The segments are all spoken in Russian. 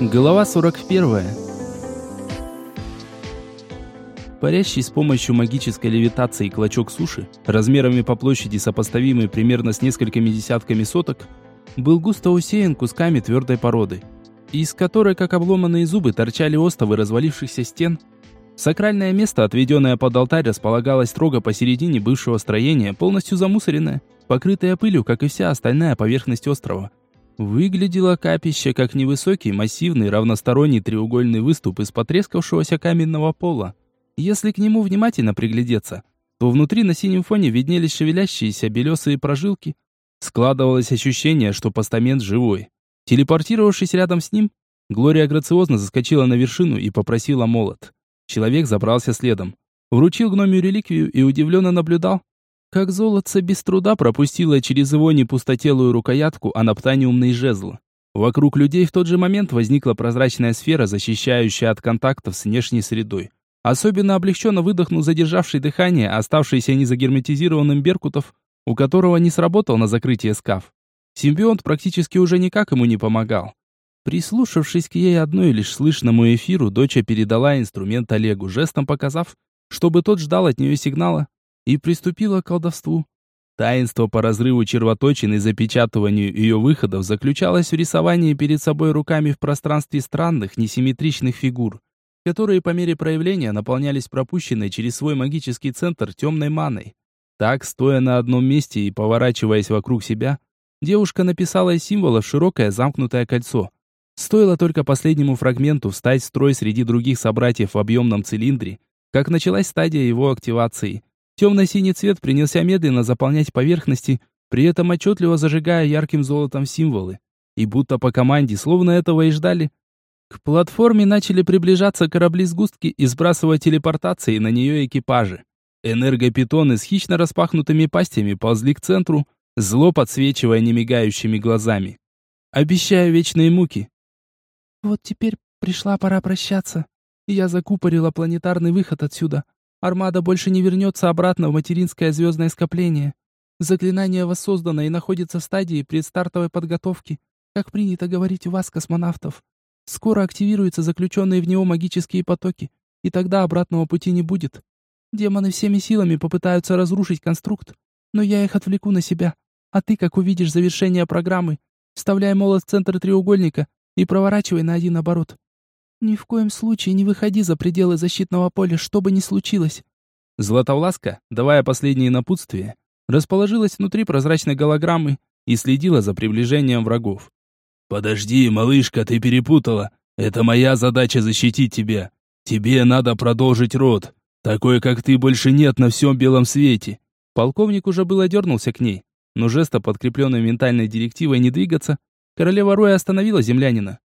Глава 41. Парящий с помощью магической левитации клочок суши, размерами по площади сопоставимый примерно с несколькими десятками соток, был густо усеян кусками твердой породы, из которой, как обломанные зубы, торчали остовы развалившихся стен. Сакральное место, отведенное под алтарь, располагалось строго посередине бывшего строения, полностью замусоренное, покрытое пылью, как и вся остальная поверхность острова – Выглядело капище как невысокий, массивный, равносторонний треугольный выступ из потрескавшегося каменного пола. Если к нему внимательно приглядеться, то внутри на синем фоне виднелись шевелящиеся белесые прожилки. Складывалось ощущение, что постамент живой. Телепортировавшись рядом с ним, Глория грациозно заскочила на вершину и попросила молот. Человек забрался следом. Вручил гномию реликвию и удивленно наблюдал, как золотце без труда пропустило через его непустотелую рукоятку анаптаниумный жезл. Вокруг людей в тот же момент возникла прозрачная сфера, защищающая от контактов с внешней средой. Особенно облегченно выдохнул задержавший дыхание, оставшийся незагерметизированным Беркутов, у которого не сработал на закрытие скаф. Симбионт практически уже никак ему не помогал. Прислушавшись к ей одной лишь слышному эфиру, дочь передала инструмент Олегу, жестом показав, чтобы тот ждал от нее сигнала, и приступила к колдовству. Таинство по разрыву червоточин и запечатыванию ее выходов заключалось в рисовании перед собой руками в пространстве странных, несимметричных фигур, которые по мере проявления наполнялись пропущенной через свой магический центр темной маной. Так, стоя на одном месте и поворачиваясь вокруг себя, девушка написала из символов широкое замкнутое кольцо. Стоило только последнему фрагменту встать в строй среди других собратьев в объемном цилиндре, как началась стадия его активации – Темно-синий цвет принялся медленно заполнять поверхности, при этом отчетливо зажигая ярким золотом символы. И будто по команде, словно этого и ждали. К платформе начали приближаться корабли-сгустки и сбрасывать телепортации на нее экипажи. Энергопитоны с хищно распахнутыми пастями ползли к центру, зло подсвечивая немигающими глазами. Обещая вечные муки. «Вот теперь пришла пора прощаться. Я закупорила планетарный выход отсюда. Армада больше не вернется обратно в материнское звездное скопление. Заклинание воссоздано и находится в стадии предстартовой подготовки, как принято говорить у вас, космонавтов. Скоро активируются заключенные в него магические потоки, и тогда обратного пути не будет. Демоны всеми силами попытаются разрушить конструкт, но я их отвлеку на себя. А ты, как увидишь завершение программы, вставляй молот в центр треугольника и проворачивай на один оборот. «Ни в коем случае не выходи за пределы защитного поля, что бы ни случилось». Златовласка, давая последние напутствия, расположилась внутри прозрачной голограммы и следила за приближением врагов. «Подожди, малышка, ты перепутала. Это моя задача защитить тебя. Тебе надо продолжить род. Такой, как ты, больше нет на всем белом свете». Полковник уже было дернулся к ней, но жестом, подкрепленной ментальной директивой не двигаться, королева Роя остановила землянина.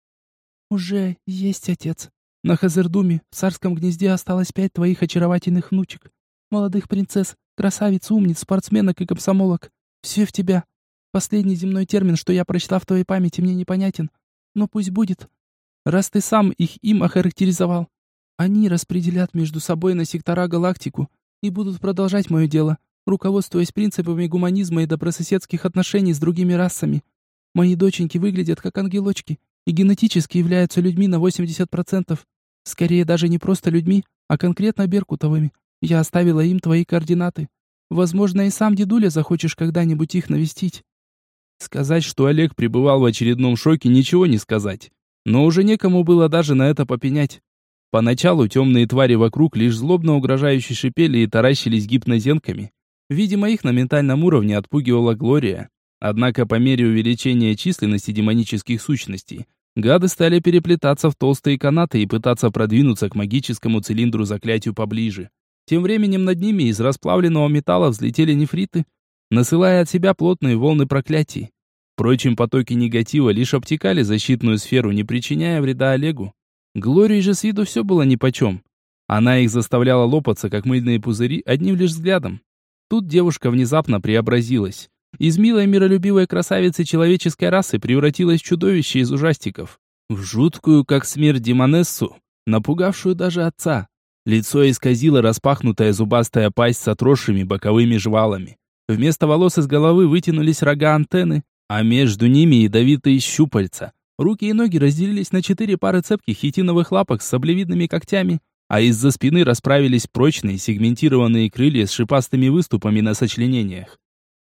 «Уже есть отец. На Хазердуме, в царском гнезде, осталось пять твоих очаровательных внучек. Молодых принцесс, красавиц, умниц, спортсменок и комсомолок. Все в тебя. Последний земной термин, что я прочла в твоей памяти, мне непонятен. Но пусть будет. Раз ты сам их им охарактеризовал. Они распределят между собой на сектора галактику и будут продолжать мое дело, руководствуясь принципами гуманизма и добрососедских отношений с другими расами. Мои доченьки выглядят как ангелочки, и генетически являются людьми на 80%. Скорее даже не просто людьми, а конкретно беркутовыми. Я оставила им твои координаты. Возможно, и сам дедуля захочешь когда-нибудь их навестить. Сказать, что Олег пребывал в очередном шоке, ничего не сказать. Но уже некому было даже на это попенять. Поначалу темные твари вокруг лишь злобно угрожающе шипели и таращились гипнозенками. Видимо, их на ментальном уровне отпугивала Глория. Однако по мере увеличения численности демонических сущностей, Гады стали переплетаться в толстые канаты и пытаться продвинуться к магическому цилиндру заклятию поближе. Тем временем над ними из расплавленного металла взлетели нефриты, насылая от себя плотные волны проклятий. Впрочем, потоки негатива лишь обтекали защитную сферу, не причиняя вреда Олегу. Глории же с виду все было нипочем. Она их заставляла лопаться, как мыльные пузыри, одним лишь взглядом. Тут девушка внезапно преобразилась. Из милой миролюбивой красавицы человеческой расы превратилась в чудовище из ужастиков. В жуткую, как смерть демонессу, напугавшую даже отца. Лицо исказило распахнутая зубастая пасть с отросшими боковыми жвалами. Вместо волос из головы вытянулись рога антенны, а между ними ядовитые щупальца. Руки и ноги разделились на четыре пары цепких хитиновых лапок с саблевидными когтями, а из-за спины расправились прочные сегментированные крылья с шипастыми выступами на сочленениях.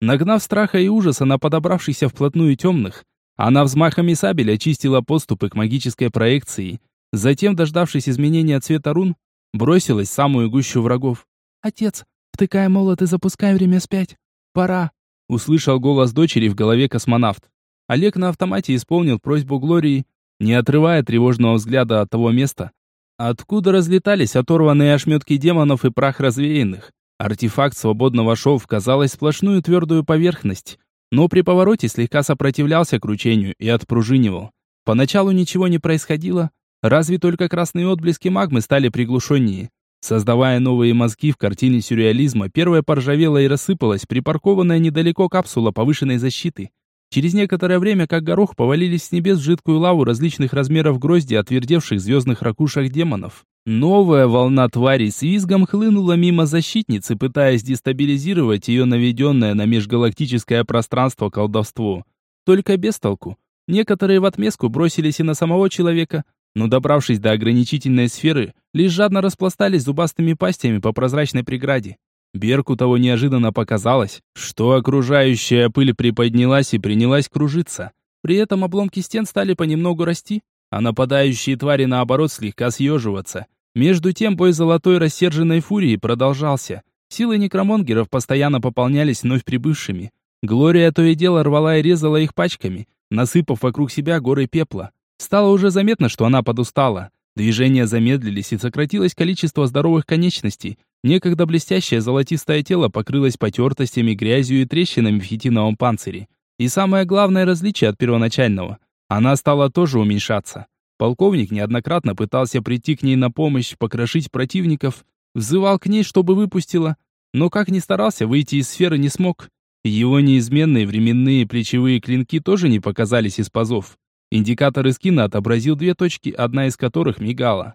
Нагнав страха и ужаса на подобравшихся вплотную темных, она взмахами сабель очистила подступы к магической проекции, затем, дождавшись изменения цвета рун, бросилась в самую гущу врагов. «Отец, втыкай молот и запускай время спять. Пора!» Услышал голос дочери в голове космонавт. Олег на автомате исполнил просьбу Глории, не отрывая тревожного взгляда от того места, откуда разлетались оторванные ошметки демонов и прах развеянных. Артефакт свободно вошел в, казалось, сплошную твердую поверхность, но при повороте слегка сопротивлялся кручению и отпружинивал. Поначалу ничего не происходило, разве только красные отблески магмы стали приглушеннее. Создавая новые мозги в картине сюрреализма, первая поржавела и рассыпалась, припаркованная недалеко капсула повышенной защиты. Через некоторое время, как горох, повалились с небес жидкую лаву различных размеров грозди отвердевших звездных ракушек демонов. Новая волна тварей с визгом хлынула мимо защитницы, пытаясь дестабилизировать ее наведенное на межгалактическое пространство колдовство. Только без толку. Некоторые в отместку бросились и на самого человека, но добравшись до ограничительной сферы, лишь жадно распластались зубастыми пастями по прозрачной преграде. Берку того неожиданно показалось, что окружающая пыль приподнялась и принялась кружиться. При этом обломки стен стали понемногу расти, а нападающие твари наоборот слегка съеживаться. Между тем бой золотой рассерженной фурии продолжался. Силы некромонгеров постоянно пополнялись вновь прибывшими. Глория то и дело рвала и резала их пачками, насыпав вокруг себя горы пепла. Стало уже заметно, что она подустала. Движения замедлились и сократилось количество здоровых конечностей. Некогда блестящее золотистое тело покрылось потертостями, грязью и трещинами в хитиновом панцире. И самое главное различие от первоначального – она стала тоже уменьшаться. Полковник неоднократно пытался прийти к ней на помощь, покрошить противников, взывал к ней, чтобы выпустила, но как ни старался, выйти из сферы не смог. Его неизменные временные плечевые клинки тоже не показались из пазов. Индикатор скина отобразил две точки, одна из которых мигала.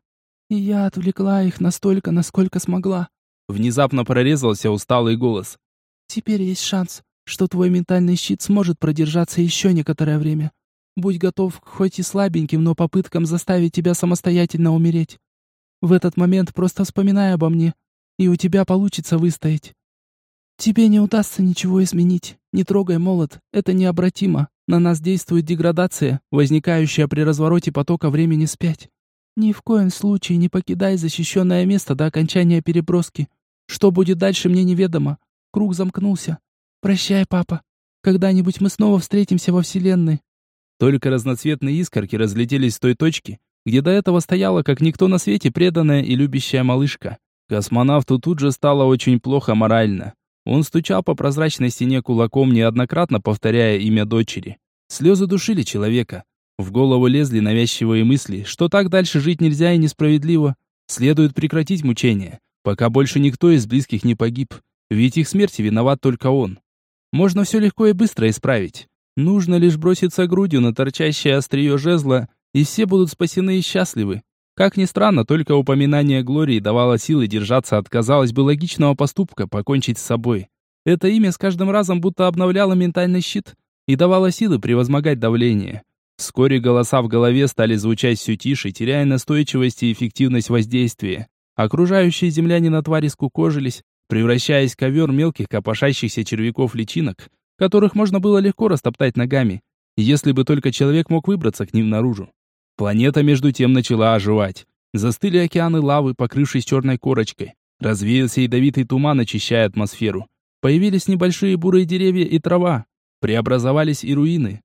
«Я отвлекла их настолько, насколько смогла». Внезапно прорезался усталый голос. «Теперь есть шанс, что твой ментальный щит сможет продержаться еще некоторое время. Будь готов к хоть и слабеньким, но попыткам заставить тебя самостоятельно умереть. В этот момент просто вспоминай обо мне, и у тебя получится выстоять. Тебе не удастся ничего изменить. Не трогай молот, это необратимо. На нас действует деградация, возникающая при развороте потока времени спять. Ни в коем случае не покидай защищенное место до окончания переброски. Что будет дальше, мне неведомо. Круг замкнулся. Прощай, папа. Когда-нибудь мы снова встретимся во Вселенной. Только разноцветные искорки разлетелись с той точки, где до этого стояла, как никто на свете, преданная и любящая малышка. Космонавту тут же стало очень плохо морально. Он стучал по прозрачной стене кулаком, неоднократно повторяя имя дочери. Слезы душили человека. В голову лезли навязчивые мысли, что так дальше жить нельзя и несправедливо. Следует прекратить мучения, пока больше никто из близких не погиб. Ведь их смерти виноват только он. Можно все легко и быстро исправить. Нужно лишь броситься грудью на торчащее острие жезла, и все будут спасены и счастливы. Как ни странно, только упоминание Глории давало силы держаться от, казалось бы, логичного поступка покончить с собой. Это имя с каждым разом будто обновляло ментальный щит и давало силы превозмогать давление. Вскоре голоса в голове стали звучать все тише, теряя настойчивость и эффективность воздействия. Окружающие земляне на твари скукожились, превращаясь в ковер мелких копошащихся червяков-личинок, которых можно было легко растоптать ногами, если бы только человек мог выбраться к ним наружу. Планета между тем начала оживать. Застыли океаны лавы, покрывшись черной корочкой. Развеялся ядовитый туман, очищая атмосферу. Появились небольшие бурые деревья и трава. Преобразовались и руины.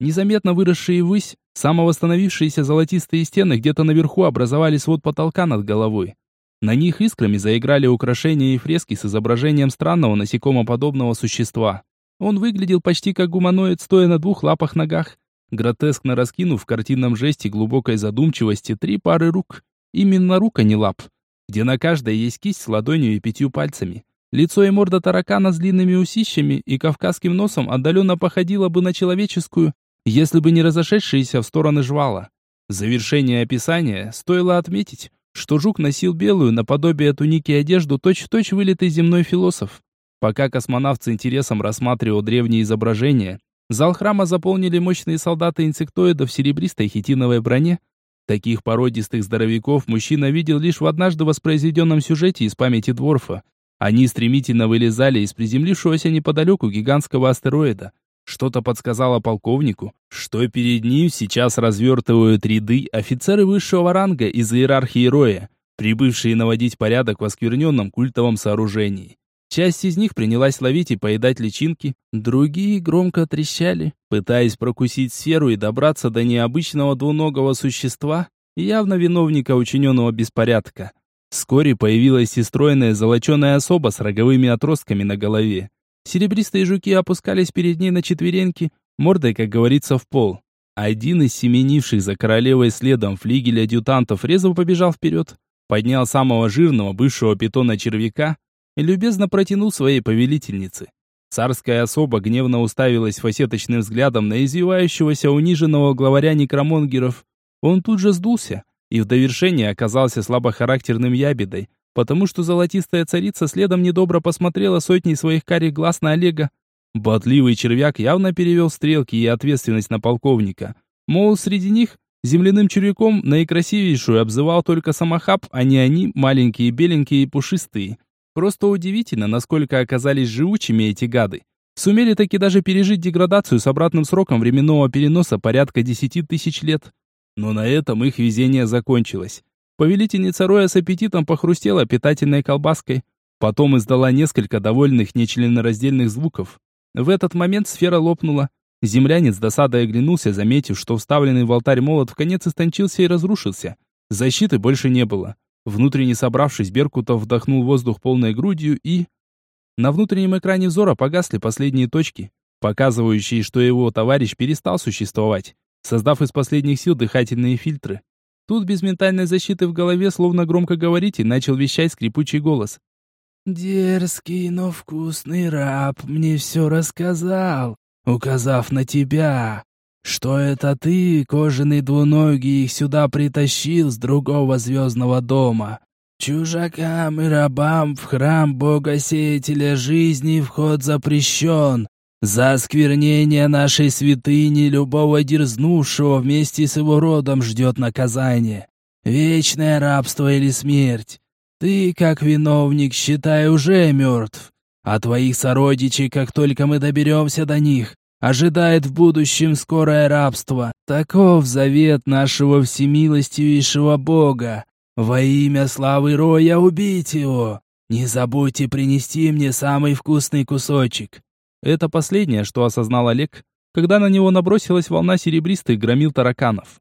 Незаметно выросшие ввысь, самовосстановившиеся золотистые стены где-то наверху образовали свод потолка над головой. На них искрами заиграли украшения и фрески с изображением странного насекомоподобного существа. Он выглядел почти как гуманоид, стоя на двух лапах-ногах, гротескно раскинув в картинном жесте глубокой задумчивости три пары рук. Именно рук, а не лап, где на каждой есть кисть с ладонью и пятью пальцами. Лицо и морда таракана с длинными усищами и кавказским носом отдаленно походило бы на человеческую, если бы не разошедшиеся в стороны жвала. Завершение описания стоило отметить, что жук носил белую, наподобие туники одежду, точь-в-точь -точь вылитый земной философ. Пока космонавт с интересом рассматривал древние изображения, Зал храма заполнили мощные солдаты инсектоидов в серебристой хитиновой броне. Таких породистых здоровяков мужчина видел лишь в однажды воспроизведенном сюжете из памяти Дворфа. Они стремительно вылезали из приземлившегося неподалеку гигантского астероида. Что-то подсказало полковнику, что перед ним сейчас развертывают ряды офицеры высшего ранга из иерархии Роя, прибывшие наводить порядок в оскверненном культовом сооружении. Часть из них принялась ловить и поедать личинки, другие громко трещали, пытаясь прокусить сферу и добраться до необычного двуногого существа, явно виновника учиненного беспорядка. Вскоре появилась и стройная золоченая особа с роговыми отростками на голове. Серебристые жуки опускались перед ней на четвереньки, мордой, как говорится, в пол. Один из семенивших за королевой следом флигель адъютантов резво побежал вперед, поднял самого жирного бывшего питона-червяка и любезно протянул своей повелительнице. Царская особа гневно уставилась фасеточным взглядом на извивающегося униженного главаря некромонгеров. Он тут же сдулся, и в довершение оказался слабохарактерным ябедой, потому что золотистая царица следом недобро посмотрела сотней своих карих глаз на Олега. Ботливый червяк явно перевел стрелки и ответственность на полковника. Мол, среди них земляным червяком наикрасивейшую обзывал только самохаб, а не они, маленькие, беленькие и пушистые. Просто удивительно, насколько оказались живучими эти гады. Сумели таки даже пережить деградацию с обратным сроком временного переноса порядка десяти тысяч лет. Но на этом их везение закончилось. Повелительница Роя с аппетитом похрустела питательной колбаской, потом издала несколько довольных нечленораздельных звуков. В этот момент сфера лопнула. Землянец досадой оглянулся, заметив, что вставленный в алтарь молот в конец истончился и разрушился. Защиты больше не было. Внутренне собравшись, Беркутов вдохнул воздух полной грудью и... На внутреннем экране взора погасли последние точки, показывающие, что его товарищ перестал существовать создав из последних сил дыхательные фильтры. Тут без ментальной защиты в голове, словно громкоговоритель, начал вещать скрипучий голос. «Дерзкий, но вкусный раб мне все рассказал, указав на тебя, что это ты, кожаный двуногий, их сюда притащил с другого звездного дома. Чужакам и рабам в храм бога-сеятеля жизни вход запрещен, за осквернение нашей святыни любого дерзнувшего вместе с его родом ждет наказание. Вечное рабство или смерть. Ты, как виновник, считай, уже мертв. А твоих сородичей, как только мы доберемся до них, ожидает в будущем скорое рабство. Таков завет нашего всемилостивейшего Бога. Во имя славы Роя убить его. Не забудьте принести мне самый вкусный кусочек. Это последнее, что осознал Олег, когда на него набросилась волна серебристых громил тараканов.